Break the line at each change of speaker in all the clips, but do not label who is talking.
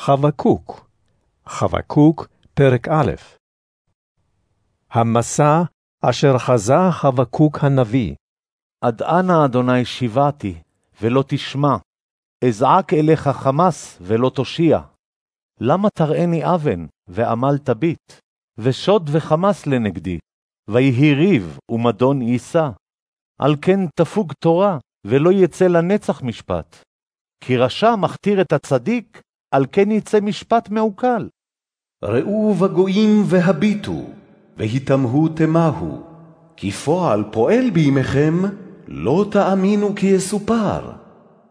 חבקוק, חבקוק, פרק א' המסע אשר חזה חבקוק הנביא.
עד אנה, אדוני, שיבעתי, ולא תשמע, אזעק אליך חמס, ולא תושיע. למה תראני אבן, ועמל תביט, ושוד וחמס לנגדי, ויהי ריב ומדון יישא. על כן תפוג תורה, ולא יצא לנצח משפט. כי רשע מכתיר את הצדיק, על כן יצא משפט מעוקל.
ראו בגויים והביטו, והתמהו תמהו, כי פועל פועל בימיכם, לא תאמינו כי יסופר.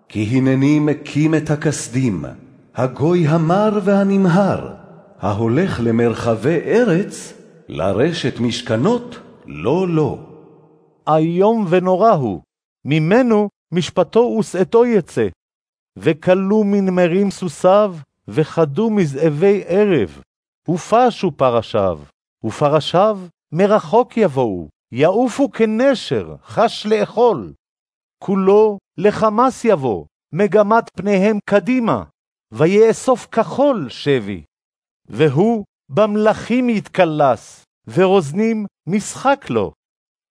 כי הנני מקים את הכסדים, הגוי המר והנמהר, ההולך למרחבי ארץ, לרשת משכנות, לא לא.
איום ונורא הוא, ממנו משפטו ושאתו יצא. וכלו מנמרים סוסיו, וחדו מזאבי ערב. ופשו פרשיו, ופרשיו מרחוק יבואו, יעופו כנשר, חש לאכול. כולו לחמס יבוא, מגמת פניהם קדימה, ויאסוף כחול שבי. והוא במלכים יתקלס, ורוזנים משחק לו.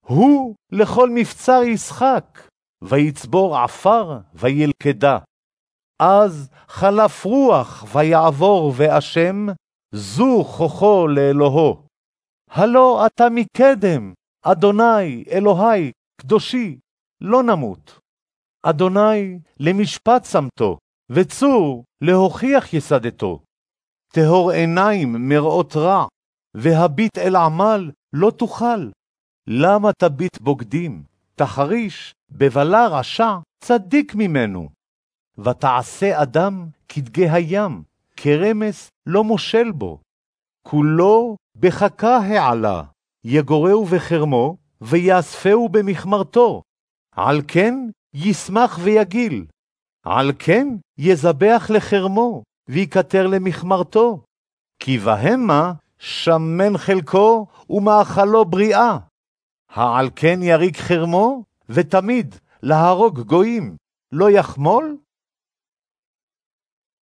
הוא לכל מבצר ישחק, ויצבור עפר וילכדה. אז חלף רוח ויעבור ואשם, זו כוחו לאלוהו. הלא אתה מקדם, אדוני, אלוהי, קדושי, לא נמות. אדוני, למשפט שמתו, וצור, להוכיח יסדתו. טהור עיניים מראות רע, והביט אל עמל לא תוכל. למה תביט בוגדים, תחריש, בבלה רשע, צדיק ממנו. ותעשה אדם כדגי הים, כרמס לא מושל בו. כולו בחכה העלה, יגורהו בחרמו, ויאספהו במכמרתו. על כן ישמח ויגיל. על כן יזבח לחרמו, ויקטר למכמרתו. כי בהמה שמן חלקו ומאכלו בריאה. העל כן יריק חרמו, ותמיד להרוג גויים. לא יחמול